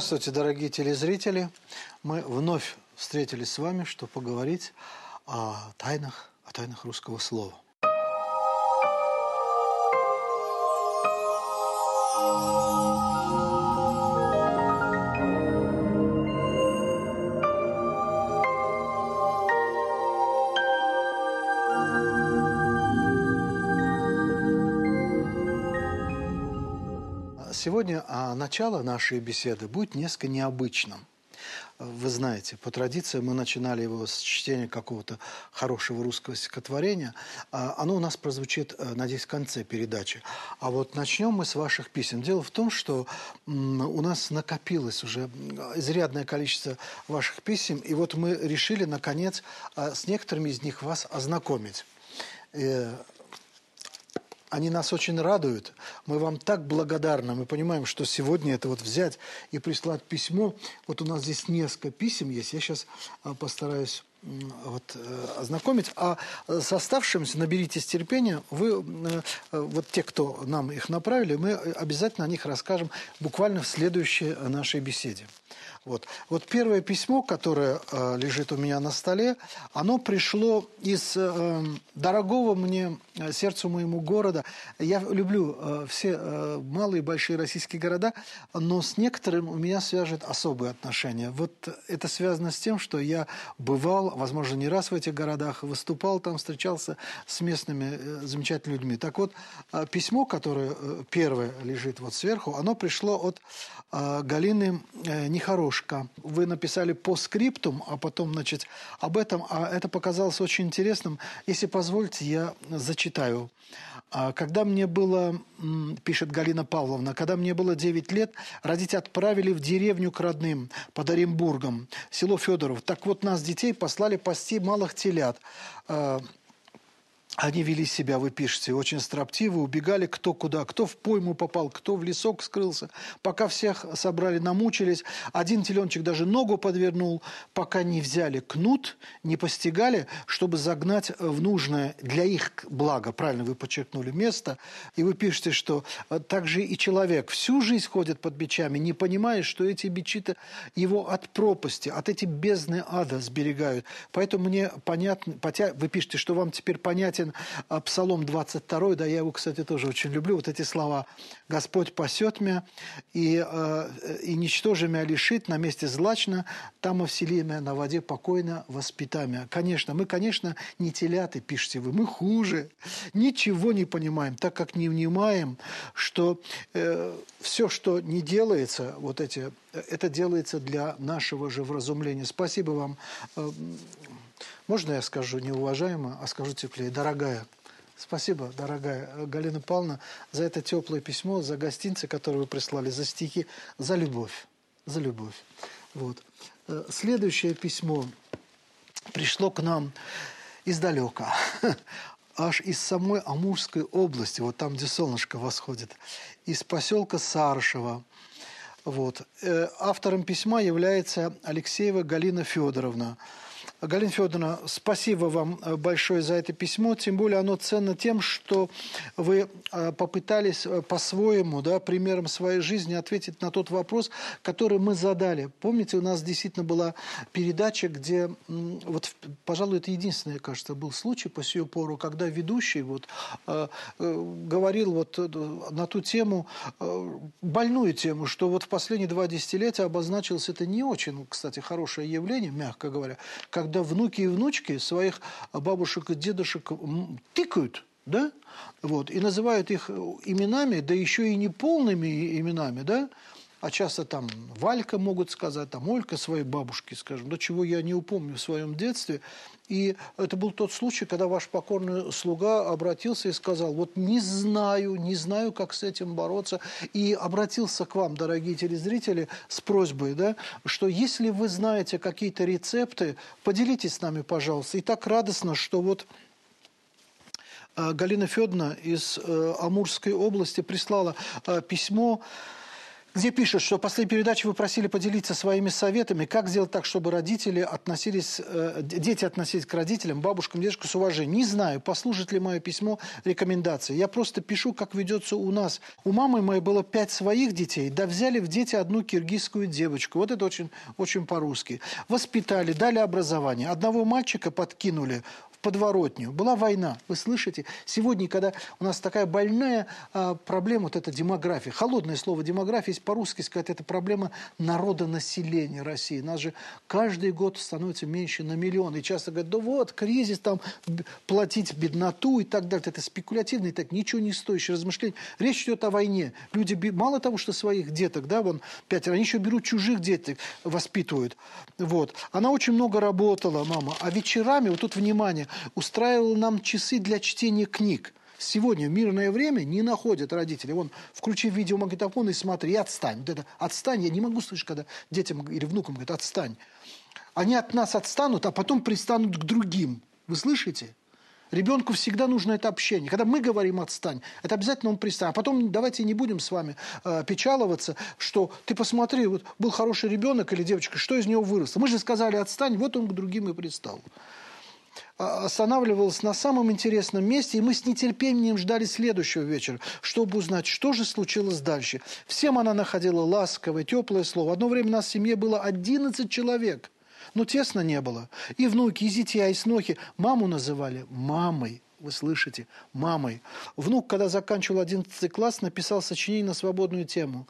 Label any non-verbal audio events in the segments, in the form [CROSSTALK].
Здравствуйте, дорогие телезрители. Мы вновь встретились с вами, чтобы поговорить о тайнах, о тайнах русского слова. Начало нашей беседы будет несколько необычным. Вы знаете, по традиции мы начинали его с чтения какого-то хорошего русского стихотворения. А, оно у нас прозвучит, э, надеюсь, в конце передачи. А вот начнем мы с ваших писем. Дело в том, что у нас накопилось уже изрядное количество ваших писем, и вот мы решили, наконец, а, с некоторыми из них вас ознакомить. Э, они нас очень радуют. Мы вам так благодарны. Мы понимаем, что сегодня это вот взять и прислать письмо. Вот у нас здесь несколько писем есть. Я сейчас а, постараюсь вот, э, ознакомить. А с оставшимся наберитесь терпения. Вы, э, вот те, кто нам их направили, мы обязательно о них расскажем буквально в следующей нашей беседе. Вот. вот первое письмо, которое э, лежит у меня на столе, оно пришло из э, дорогого мне э, сердцу моему города. Я люблю э, все э, малые и большие российские города, но с некоторым у меня свяжет особые отношения. Вот это связано с тем, что я бывал, возможно, не раз в этих городах, выступал там, встречался с местными э, замечательными людьми. Так вот, э, письмо, которое э, первое лежит вот сверху, оно пришло от э, Галины э, Нехорошей дорожка. Вы написали по скриптум, а потом, значит, об этом, а это показалось очень интересным. Если позволите, я зачитаю. А когда мне было, пишет Галина Павловна, когда мне было 9 лет, родители отправили в деревню к родным под Оренбургом, село Федоров. Так вот, нас, детей, послали пасти малых телят. Они вели себя, вы пишете, очень строптиво, убегали кто куда, кто в пойму попал, кто в лесок скрылся. Пока всех собрали, намучились. Один теленчик даже ногу подвернул, пока не взяли кнут, не постигали, чтобы загнать в нужное для их блага, правильно вы подчеркнули, место. И вы пишете, что э, также и человек всю жизнь ходит под бичами, не понимая, что эти бичи-то его от пропасти, от эти бездны ада сберегают. Поэтому мне понятно, вы пишете, что вам теперь понятен а, Псалом 22, да, я его, кстати, тоже очень люблю, вот эти слова «Господь пасет меня, и, э, и ничтоже меня лишит, на месте злачно, там овсели меня на воде покойно воспитами». Конечно, мы, конечно, не теляты, пишете вы, мы хуже, ничего не понимаем, так как не внимаем, что э, все, что не делается, вот эти, это делается для нашего же вразумления. Спасибо вам, э, можно я скажу неуважаемо, а скажу теплее, дорогая. Спасибо, дорогая Галина Павловна, за это теплое письмо, за гостинцы, которые вы прислали, за стихи, за любовь. За любовь. Вот. Э, следующее письмо пришло к нам издалека, [LAUGHS] аж из самой Амурской области, вот там, где солнышко восходит, из поселка Сарышева. Вот. Э, автором письма является Алексеева Галина Федоровна. Галина Федоровна, спасибо вам э, большое за это письмо, тем более оно ценно тем, что вы э, попытались э, по-своему, да, примером своей жизни ответить на тот вопрос, который мы задали. Помните, у нас действительно была передача, где, вот, пожалуй, это единственный, кажется, был случай по сию пору, когда ведущий вот, говорил вот на ту тему, больную тему, что вот в последние два десятилетия обозначилось это не очень, кстати, хорошее явление, мягко говоря, когда когда внуки и внучки своих бабушек и дедушек тыкают, да, вот, и называют их именами, да еще и неполными именами, да, а часто там Валька могут сказать, там Олька своей бабушке, скажем, до чего я не упомню в своем детстве. И это был тот случай, когда ваш покорный слуга обратился и сказал, вот не знаю, не знаю, как с этим бороться. И обратился к вам, дорогие телезрители, с просьбой, да, что если вы знаете какие-то рецепты, поделитесь с нами, пожалуйста. И так радостно, что вот э, Галина Федоровна из э, Амурской области прислала э, письмо, где пишут, что после передачи вы просили поделиться своими советами, как сделать так, чтобы родители относились, э, дети относились к родителям, бабушкам, дедушкам с уважением. Не знаю, послужит ли мое письмо рекомендацией. Я просто пишу, как ведется у нас. У мамы моей было пять своих детей, да взяли в дети одну киргизскую девочку. Вот это очень, очень по-русски. Воспитали, дали образование. Одного мальчика подкинули подворотню. Была война. Вы слышите? Сегодня, когда у нас такая больная а, проблема, вот эта демография, холодное слово демография, если по-русски сказать, это проблема народонаселения России. Нас же каждый год становится меньше на миллион. И часто говорят, да вот, кризис, там, платить бедноту и так далее. Это спекулятивно и так ничего не стоящее размышление. Речь идет о войне. Люди, мало того, что своих деток, да, вон, пятеро, они еще берут чужих деток, воспитывают. Вот. Она очень много работала, мама. А вечерами, вот тут внимание, устраивал нам часы для чтения книг. Сегодня в мирное время не находят родители. Вон, включи видеомагнитофон и смотри, и отстань. Вот это отстань. Я не могу слышать, когда детям или внукам говорят, отстань. Они от нас отстанут, а потом пристанут к другим. Вы слышите? Ребенку всегда нужно это общение. Когда мы говорим «отстань», это обязательно он пристанет. А потом давайте не будем с вами э, печаловаться, что ты посмотри, вот был хороший ребенок или девочка, что из него выросло. Мы же сказали «отстань», вот он к другим и пристал. А, останавливалась на самом интересном месте, и мы с нетерпением ждали следующего вечера, чтобы узнать, что же случилось дальше. Всем она находила ласковое, теплое слово. Одно время у нас в семье было 11 человек, но тесно не было. И внуки, и зятья, и снохи. Маму называли мамой. Вы слышите? Мамой. Внук, когда заканчивал 11 класс, написал сочинение на свободную тему.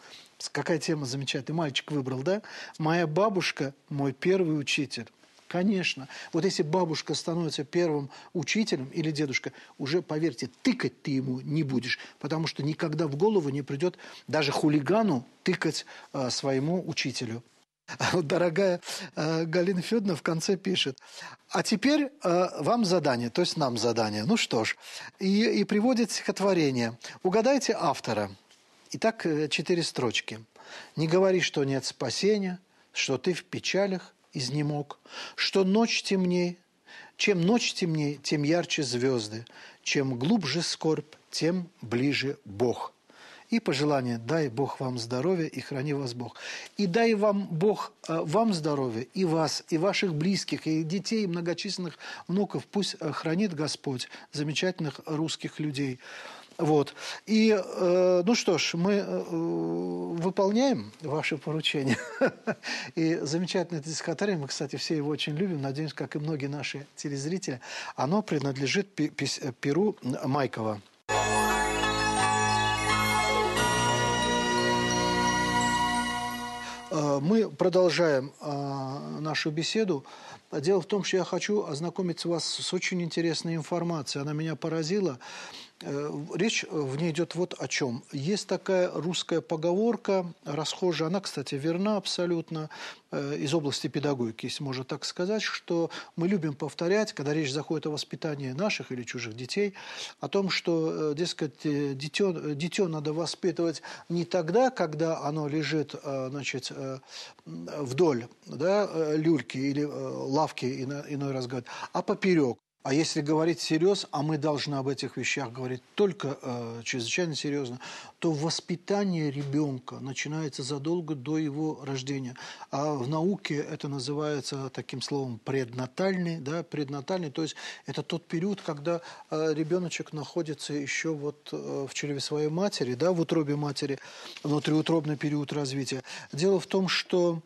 Какая тема замечательная. Мальчик выбрал, да? «Моя бабушка – мой первый учитель». Конечно. Вот если бабушка становится первым учителем или дедушка, уже, поверьте, тыкать ты ему не будешь, потому что никогда в голову не придет даже хулигану тыкать э, своему учителю. Дорогая э, Галина Федоровна в конце пишет, а теперь э, вам задание, то есть нам задание. Ну что ж, и, и приводит стихотворение. Угадайте автора. Итак, э, четыре строчки. «Не говори, что нет спасения, что ты в печалях, изнемог, что ночь темней, чем ночь темнее, тем ярче звезды, чем глубже скорбь, тем ближе Бог. И пожелание, дай Бог вам здоровья и храни вас Бог. И дай вам Бог э, вам здоровья, и вас, и ваших близких, и детей, и многочисленных внуков. Пусть э, хранит Господь замечательных русских людей. Вот. И, э, ну что ж, мы э, выполняем ваше поручение. [LAUGHS] И замечательное стихотворение, мы, кстати, все его очень любим, надеюсь, как и многие наши телезрители, оно принадлежит Перу Майкова. Э, мы продолжаем нашу беседу. Дело в том, что я хочу ознакомить вас с очень интересной информацией. Она меня поразила. Э, речь в ней идет вот о чем. Есть такая русская поговорка, расхожая, она, кстати, верна абсолютно, э, из области педагогики, если можно так сказать, что мы любим повторять, когда речь заходит о воспитании наших или чужих детей, о том, что, э, дескать, дитё, дитё надо воспитывать не тогда, когда оно лежит значит, вдоль да, люльки или лавки, иной раз говорят, а поперек. А если говорить серьезно, а мы должны об этих вещах говорить только э, чрезвычайно серьезно, то воспитание ребенка начинается задолго до его рождения. А в науке это называется таким словом преднатальный, да, преднатальный, то есть это тот период, когда э, ребеночек находится еще вот э, в чреве своей матери, да, в утробе матери, внутриутробный период развития. Дело в том, что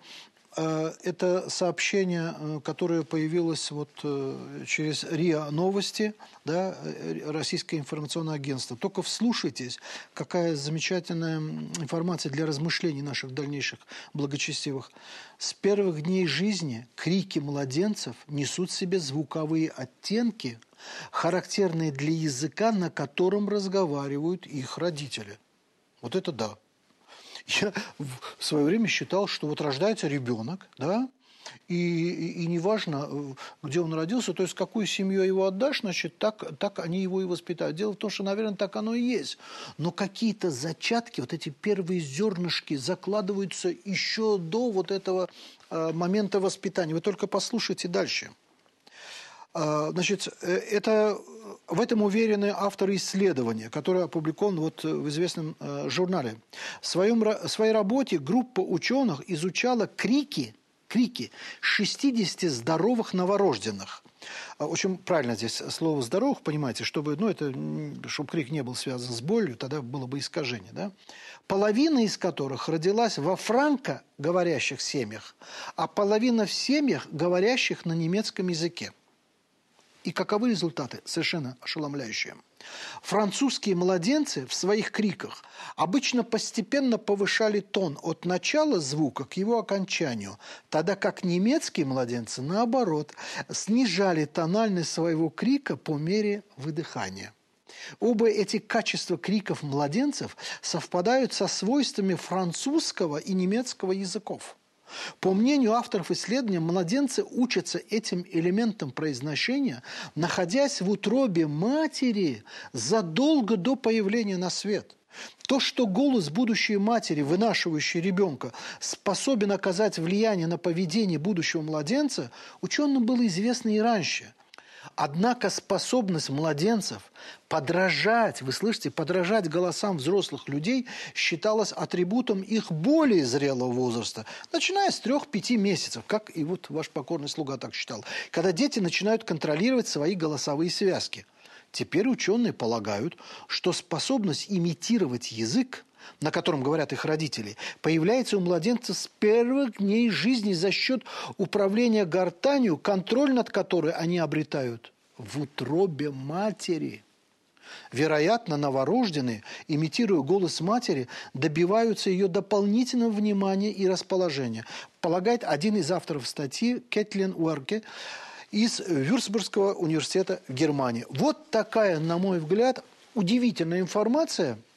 это сообщение, э, которое появилось вот э, через РИА Новости, да, Российское информационное агентство. Только вслушайтесь, какая замечательная информация для размышлений наших дальнейших благочестивых. С первых дней жизни крики младенцев несут в себе звуковые оттенки, характерные для языка, на котором разговаривают их родители. Вот это да. [LAUGHS] Я в свое время считал, что вот рождается ребенок, да, и, и, неважно, э, где он родился, то есть какую семью его отдашь, значит, так, так они его и воспитают. Дело в том, что, наверное, так оно и есть. Но какие-то зачатки, вот эти первые зернышки закладываются еще до вот этого э, момента воспитания. Вы только послушайте дальше. А, значит, э, это в этом уверены авторы исследования, которое опубликовано вот в известном э, журнале. В, своем, в своей работе группа ученых изучала крики, крики 60 здоровых новорожденных. А, очень правильно здесь слово «здоровых», понимаете, чтобы, ну, это, чтобы крик не был связан с болью, тогда было бы искажение, да? Половина из которых родилась во франко говорящих семьях, а половина в семьях, говорящих на немецком языке. И каковы результаты? Совершенно ошеломляющие. Французские младенцы в своих криках обычно постепенно повышали тон от начала звука к его окончанию, тогда как немецкие младенцы, наоборот, снижали тональность своего крика по мере выдыхания. Оба эти качества криков младенцев совпадают со свойствами французского и немецкого языков – по мнению авторов исследования, младенцы учатся этим элементам произношения, находясь в утробе матери задолго до появления на свет. То, что голос будущей матери, вынашивающей ребенка, способен оказать влияние на поведение будущего младенца, ученым было известно и раньше – Однако способность младенцев подражать, вы слышите, подражать голосам взрослых людей считалась атрибутом их более зрелого возраста, начиная с трех-пяти месяцев, как и вот ваш покорный слуга так считал, когда дети начинают контролировать свои голосовые связки. Теперь ученые полагают, что способность имитировать язык на котором говорят их родители, появляется у младенца с первых дней жизни за счет управления гортанью, контроль над которой они обретают в утробе матери. Вероятно, новорожденные, имитируя голос матери, добиваются ее дополнительного внимания и расположения, полагает один из авторов статьи Кэтлин Уэрке из Вюрцбургского университета Германии. Вот такая, на мой взгляд, удивительная информация –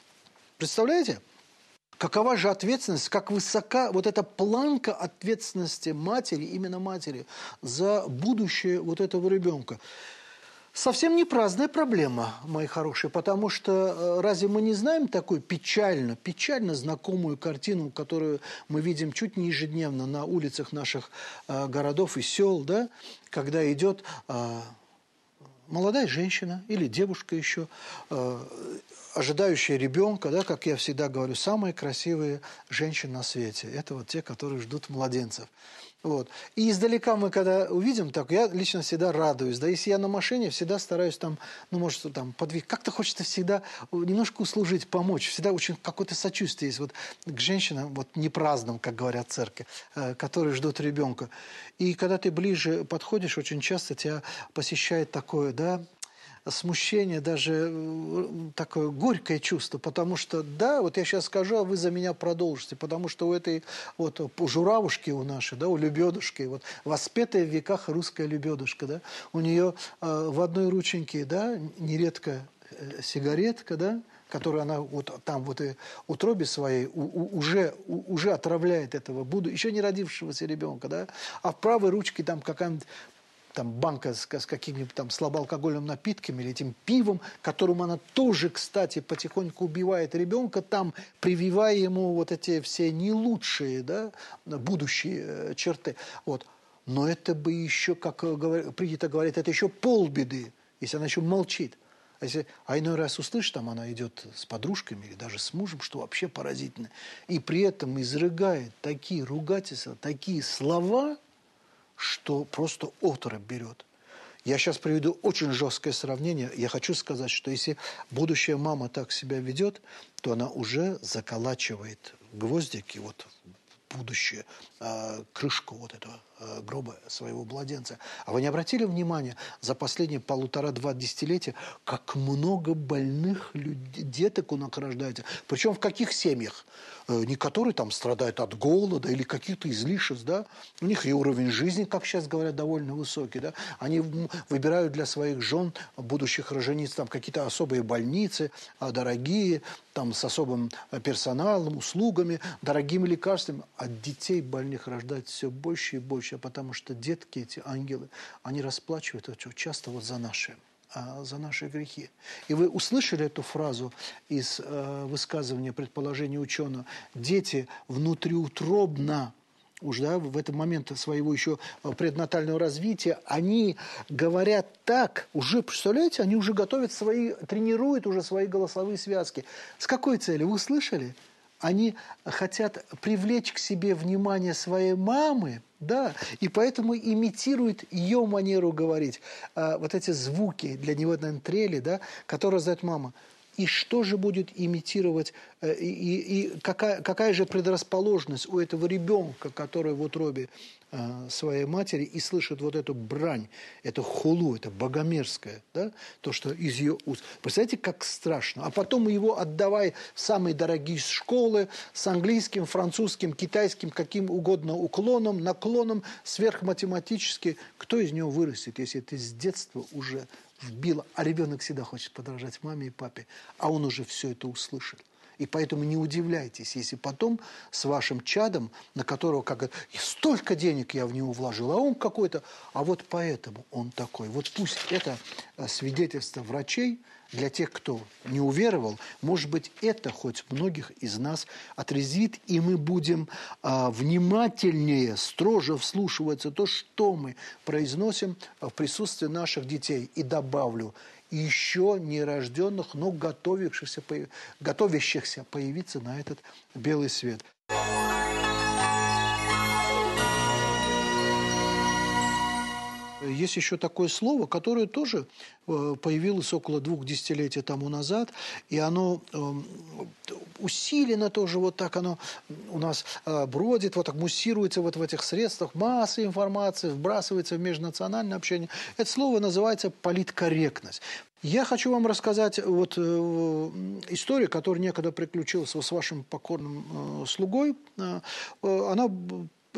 Представляете? Какова же ответственность, как высока вот эта планка ответственности матери, именно матери, за будущее вот этого ребенка. Совсем не праздная проблема, мои хорошие, потому что э, разве мы не знаем такую печально, печально знакомую картину, которую мы видим чуть не ежедневно на улицах наших э, городов и сел, да, когда идет э, молодая женщина или девушка еще, ожидающие ребенка, да, как я всегда говорю, самые красивые женщины на свете. Это вот те, которые ждут младенцев. Вот. И издалека мы, когда увидим так, я лично всегда радуюсь. Да, если я на машине, всегда стараюсь там, ну, может, там, подвиг. Как-то хочется всегда немножко услужить, помочь. Всегда очень какое-то сочувствие есть вот к женщинам, вот непраздным, как говорят церкви, э, которые ждут ребенка. И когда ты ближе подходишь, очень часто тебя посещает такое, да, смущение, даже э, такое горькое чувство, потому что, да, вот я сейчас скажу, а вы за меня продолжите, потому что у этой вот у журавушки у нашей, да, у лебедушки, вот воспетая в веках русская лебедушка, да, у нее э, в одной рученьке, да, нередко э, сигаретка, да, которую она вот там вот и утробе своей у, у, уже, у, уже отравляет этого буду еще не родившегося ребенка, да, а в правой ручке там какая-нибудь там банка с, с какими-нибудь там слабоалкогольными напитками или этим пивом, которым она тоже, кстати, потихоньку убивает ребенка, там прививая ему вот эти все не лучшие, да, будущие э, черты. Вот. Но это бы еще, как э, принято говорить, это еще полбеды, если она еще молчит. А, если, а иной раз услышишь, там она идет с подружками или даже с мужем, что вообще поразительно, и при этом изрыгает такие ругательства, такие слова – что просто оторопь берет. Я сейчас приведу очень жесткое сравнение. Я хочу сказать, что если будущая мама так себя ведет, то она уже заколачивает гвоздики вот будущее, э, крышку вот этого гроба своего младенца. А вы не обратили внимания за последние полутора-два десятилетия, как много больных людей, деток у нас рождается? Причем в каких семьях? Э, не которые там страдают от голода или каких-то излишеств, да, у них и уровень жизни, как сейчас говорят, довольно высокий, да, они выбирают для своих жен, будущих рожениц, там какие-то особые больницы, а, дорогие, там с особым э, персоналом, услугами, дорогими лекарствами, а детей больных рождать все больше и больше, потому что детки, эти ангелы, они расплачивают часто вот за наши а, за наши грехи. И вы услышали эту фразу из э, высказывания, предположения ученого. Дети внутриутробно уж да, в этот момент своего еще э, преднатального развития, они говорят так, уже, представляете, они уже готовят свои, тренируют уже свои голосовые связки. С какой целью? Вы слышали? Они хотят привлечь к себе внимание своей мамы, да, и поэтому имитируют ее манеру говорить. А, вот эти звуки, для него, наверное, трели, да, которые раздает мама и что же будет имитировать, э, и, и, какая, какая же предрасположенность у этого ребенка, который в утробе э, своей матери и слышит вот эту брань, эту хулу, это богомерзкое, да, то, что из ее уст. Представляете, как страшно. А потом его отдавай в самые дорогие школы с английским, французским, китайским, каким угодно уклоном, наклоном, сверхматематически. Кто из него вырастет, если ты с детства уже вбило, а ребенок всегда хочет подражать маме и папе, а он уже все это услышал. И поэтому не удивляйтесь, если потом с вашим чадом, на которого как столько денег я в него вложил, а он какой-то, а вот поэтому он такой. Вот пусть это э, свидетельство врачей – для тех, кто не уверовал, может быть, это хоть многих из нас отрезвит, и мы будем а, внимательнее, строже вслушиваться то, что мы произносим в присутствии наших детей. И добавлю, еще нерожденных, но готовящихся, готовящихся появиться на этот белый свет. Есть еще такое слово, которое тоже э, появилось около двух десятилетий тому назад, и оно эм, усиленно тоже вот так оно у нас э, бродит, вот так муссируется вот в этих средствах, масса информации вбрасывается в межнациональное общение. Это слово называется политкорректность. Я хочу вам рассказать вот э, историю, которая некогда приключилась с вашим покорным слугой. Она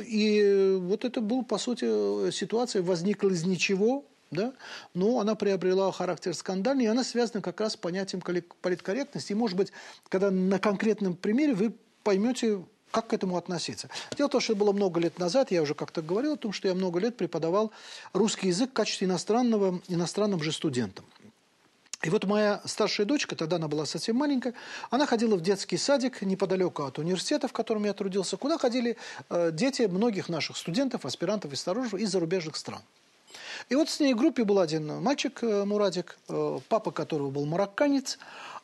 и вот это был, по сути, ситуация возникла из ничего, да, но она приобрела характер скандальный, и она связана как раз с понятием политкорректности. И, может быть, когда на конкретном примере вы поймете, как к этому относиться? Дело в том, что было много лет назад, я уже как-то говорил о том, что я много лет преподавал русский язык в качестве иностранного, иностранным же студентам. И вот моя старшая дочка, тогда она была совсем маленькая, она ходила в детский садик неподалеку от университета, в котором я трудился, куда ходили э, дети многих наших студентов, аспирантов и старожев из зарубежных стран. И вот с ней в группе был один мальчик, э, Мурадик, э, папа которого был марокканец,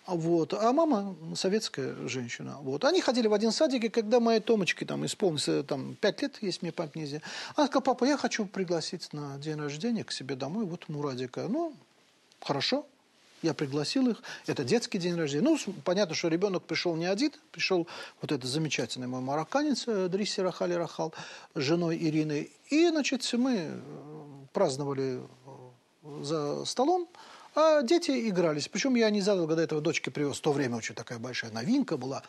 вот, а мама советская женщина. Вот. Они ходили в один садик, и когда моей Томочке там, исполнилось там, 5 лет, если мне память не изменяет, она сказала, папа, я хочу пригласить на день рождения к себе домой вот Мурадика. Ну, хорошо, я пригласил их. Это детский день рождения. Ну, понятно, что ребенок пришел не один. Пришел вот этот замечательный мой марокканец э, Дриси Рахали Рахал с женой Ирины. И, значит, мы э, праздновали э, за столом. А дети игрались. Причем я незадолго до этого дочке привез. В то время очень такая большая новинка была.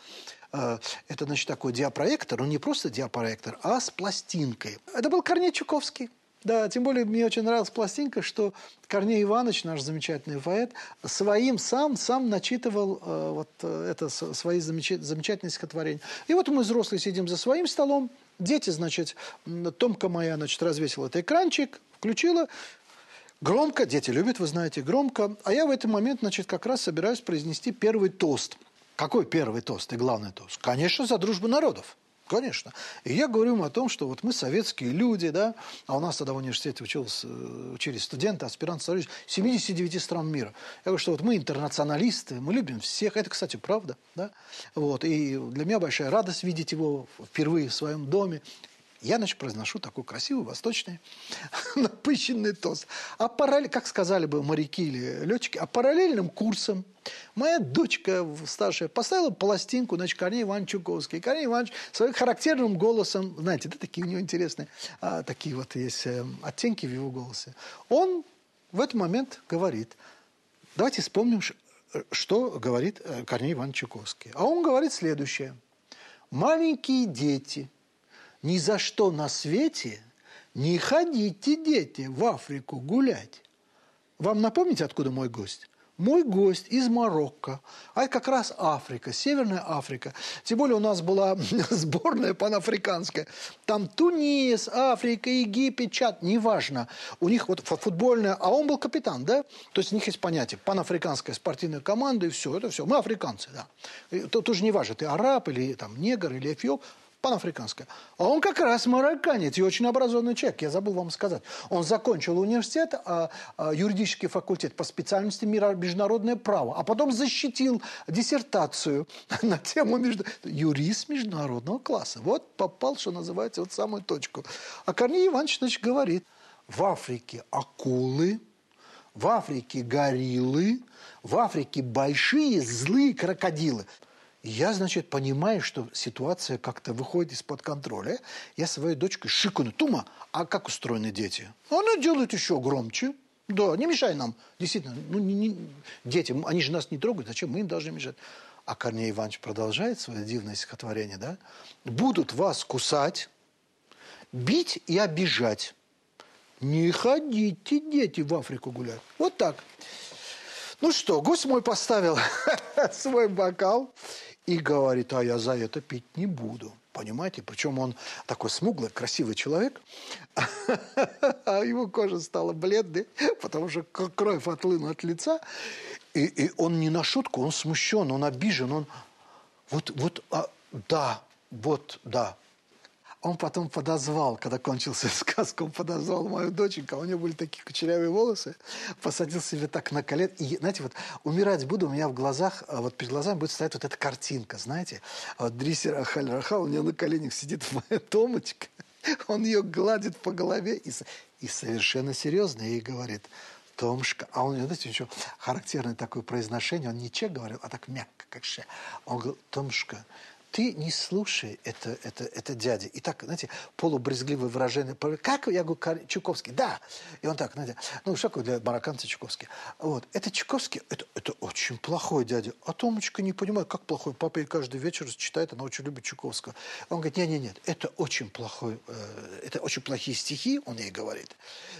Это, значит, такой диапроектор. Он не просто диапроектор, а с пластинкой. Это был Корней Чуковский. Да, тем более мне очень нравилась пластинка, что Корней Иванович, наш замечательный поэт, своим сам, сам начитывал э, вот э, это свои замечательные, замечательные стихотворения. И вот мы, взрослые, сидим за своим столом, дети, значит, Томка моя, значит, развесила этот экранчик, включила, громко, дети любят, вы знаете, громко, а я в этот момент, значит, как раз собираюсь произнести первый тост. Какой первый тост и главный тост? Конечно, за дружбу народов. Конечно. И я говорю им о том, что вот мы советские люди, да, а у нас тогда в университете учились, э, учились студенты, аспиранты, 79 стран мира. Я говорю, что вот мы интернационалисты, мы любим всех. Это, кстати, правда, да. Вот. И для меня большая радость видеть его впервые в своем доме. Я, значит, произношу такой красивый, восточный, [LAUGHS] напыщенный тост. А параллель, как сказали бы моряки или летчики, а параллельным курсом моя дочка старшая поставила пластинку, значит, Корней Иванович Чуковский. Корней Иванович своим характерным голосом, знаете, да, такие у него интересные, а, такие вот есть э, оттенки в его голосе. Он в этот момент говорит, давайте вспомним, что говорит э, Корней Иванович Чуковский. А он говорит следующее. Маленькие дети – ни за что на свете не ходите, дети, в Африку гулять. Вам напомните, откуда мой гость? Мой гость из Марокко, а это как раз Африка, Северная Африка. Тем более у нас была [LAUGHS] сборная панафриканская. Там Тунис, Африка, Египет, Чад, неважно. У них вот футбольная, а он был капитан, да? То есть у них есть понятие панафриканская спортивная команда и все, это все. Мы африканцы, да. Тут уже не важно, ты араб или там негр или эфиоп, панафриканская. А он как раз марокканец и очень образованный человек, я забыл вам сказать. Он закончил университет, а, а, юридический факультет по специальности международное право, а потом защитил диссертацию [LAUGHS] на тему между... юрист международного класса. Вот попал, что называется, вот самую точку. А Корней Иванович, значит, говорит, в Африке акулы, в Африке гориллы, в Африке большие злые крокодилы. Я, значит, понимаю, что ситуация как-то выходит из-под контроля. Я своей дочкой шикну. Тума, а как устроены дети? Она делает еще громче. Да, не мешай нам. Действительно, ну, не, не, дети, они же нас не трогают, зачем мы им должны мешать? А Корней Иванович продолжает свое дивное стихотворение, да? Будут вас кусать, бить и обижать. Не ходите, дети, в Африку гулять. Вот так. Ну что, гость мой поставил [LAUGHS] свой бокал и говорит, а я за это пить не буду. Понимаете? Причем он такой смуглый, красивый человек, [LAUGHS] а его кожа стала бледной, потому что кровь отлынула от лица. И, и он не на шутку, он смущен, он обижен, он... Вот, вот, а, да, вот, да, он потом подозвал, когда кончился [LAUGHS] сказка, он подозвал мою доченьку, а у нее были такие кучерявые волосы, посадил себе так на колен. И, знаете, вот умирать буду, у меня в глазах, а вот перед глазами будет стоять вот эта картинка, знаете. Вот Дрисер Ахаль у нее на коленях сидит моя Томочка, [LAUGHS] он ее гладит по голове и, и совершенно серьезно ей говорит, Томшка, а он, знаете, еще характерное такое произношение, он не чек говорил, а так мягко, как ше. Он говорил, Томшка, ты не слушай это, это, это дядя. И так, знаете, полубрезгливое выражение. Как? Я говорю, Чуковский. Да. И он так, знаете, ну, что такое для марокканца Чуковский? Вот. Это Чуковский, это, это очень плохой дядя. А Томочка не понимает, как плохой. Папа ей каждый вечер читает, она очень любит Чуковского. Он говорит, нет, нет, нет, это очень плохой, э, это очень плохие стихи, он ей говорит.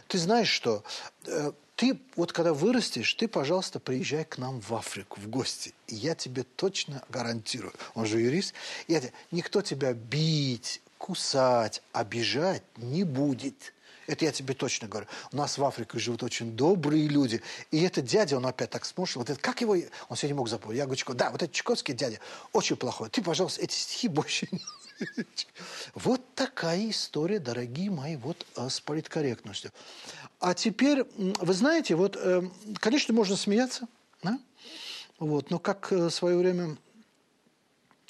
Ты знаешь, что э, ты вот когда вырастешь, ты, пожалуйста, приезжай к нам в Африку в гости. Я тебе точно гарантирую, он же юрист, я, никто тебя бить, кусать, обижать не будет. Это я тебе точно говорю. У нас в Африке живут очень добрые люди. И этот дядя, он опять так сморщил. Вот это, как его... Он сегодня мог запомнить. Я говорю, да, вот этот чукотский дядя очень плохой. Ты, пожалуйста, эти стихи больше не [LAUGHS] вот такая история, дорогие мои, вот э, с политкорректностью. А теперь, вы знаете, вот, э, конечно, можно смеяться, да? вот, но как э, в свое время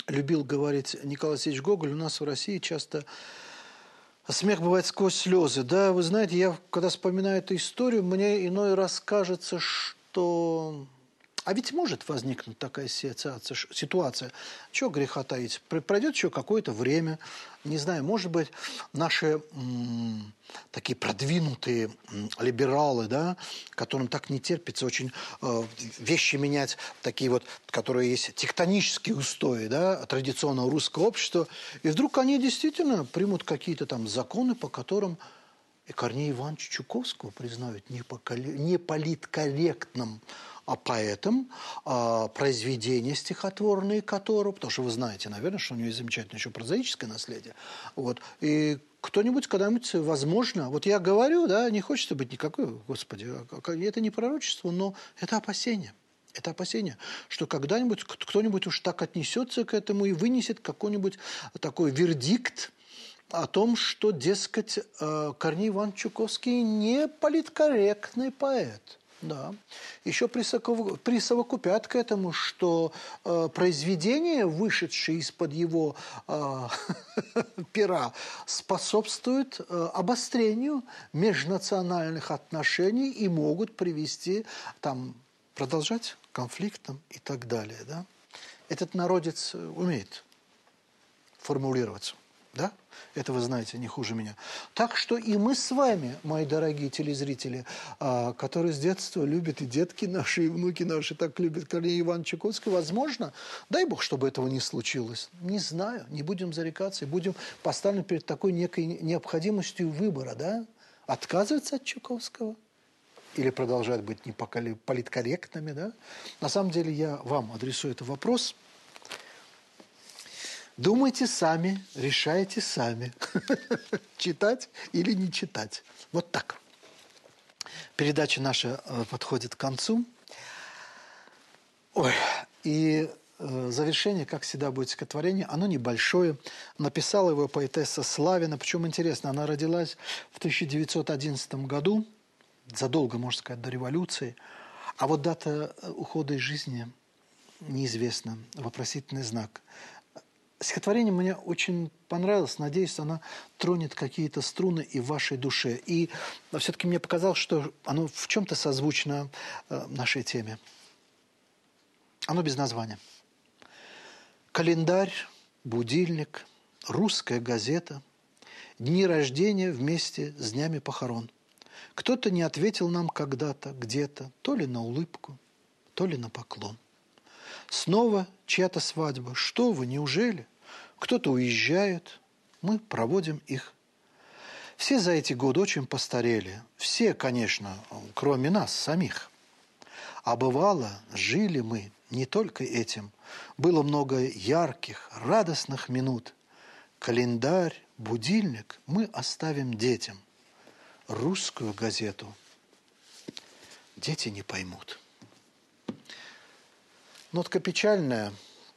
любил говорить Николай Алексеевич Гоголь, у нас в России часто смех бывает сквозь слезы. Да, вы знаете, я когда вспоминаю эту историю, мне иной раз кажется, что а ведь может возникнуть такая ситуация. Чего греха таить? Пройдет еще какое-то время. Не знаю, может быть, наши м, такие продвинутые м, либералы, да, которым так не терпится очень э, вещи менять, такие вот, которые есть тектонические устои да, традиционного русского общества, и вдруг они действительно примут какие-то там законы, по которым и Корнея Ивановича Чуковского признают неполиткорректным а поэтом а, произведения стихотворные которого, потому что вы знаете, наверное, что у него есть замечательное еще прозаическое наследие, вот, и кто-нибудь когда-нибудь, возможно, вот я говорю, да, не хочется быть никакой, господи, а это не пророчество, но это опасение. Это опасение, что когда-нибудь кто-нибудь уж так отнесется к этому и вынесет какой-нибудь такой вердикт о том, что, дескать, э, Корней Иван Чуковский не политкорректный поэт. Да. Еще присовокупят к этому, что э, произведения, вышедшие из-под его э, [LAUGHS] пера, способствуют э, обострению межнациональных отношений и могут привести, там, продолжать конфликтам и так далее. Да? Этот народец умеет формулироваться. Да? Это вы знаете не хуже меня. Так что и мы с вами, мои дорогие телезрители, а, которые с детства любят и детки наши, и внуки наши так любят Корнея Ивана Чукотского, возможно, дай Бог, чтобы этого не случилось. Не знаю, не будем зарекаться, и будем поставлены перед такой некой необходимостью выбора, да? Отказываться от Чуковского или продолжать быть неполиткорректными, да? На самом деле я вам адресую этот вопрос – Думайте сами, решайте сами, [LAUGHS] читать или не читать. Вот так. Передача наша э, подходит к концу. Ой, и э, завершение, как всегда, будет стихотворение. Оно небольшое. Написала его поэтесса Славина. Причем интересно, она родилась в 1911 году, задолго, можно сказать, до революции. А вот дата э, ухода из жизни неизвестна. Вопросительный знак. Стихотворение мне очень понравилось. Надеюсь, она тронет какие-то струны и в вашей душе. И все-таки мне показалось, что оно в чем-то созвучно э, нашей теме. Оно без названия. Календарь, будильник, русская газета, дни рождения вместе с днями похорон. Кто-то не ответил нам когда-то, где-то, то ли на улыбку, то ли на поклон. Снова чья-то свадьба. Что вы, неужели? Кто-то уезжает, мы проводим их. Все за эти годы очень постарели. Все, конечно, кроме нас самих. А бывало, жили мы не только этим. Было много ярких, радостных минут. Календарь, будильник мы оставим детям. Русскую газету дети не поймут. Нотка печальная,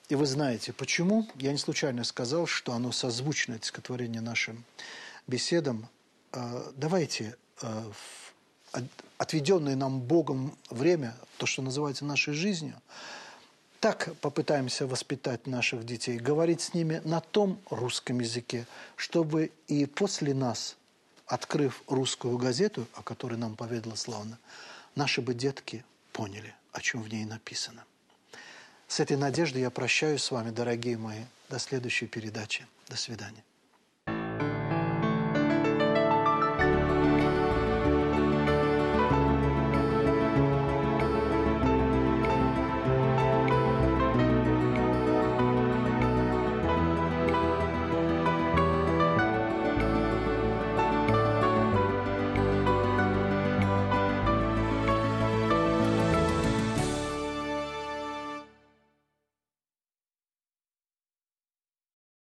и вы знаете почему. Я не случайно сказал, что оно созвучно, это стихотворение нашим беседам. А, давайте а, отведенное нам Богом время, то, что называется нашей жизнью, так попытаемся воспитать наших детей, говорить с ними на том русском языке, чтобы и после нас, открыв русскую газету, о которой нам поведала Славна, наши бы детки поняли, о чем в ней написано. С этой надеждой я прощаюсь с вами, дорогие мои. До следующей передачи. До свидания.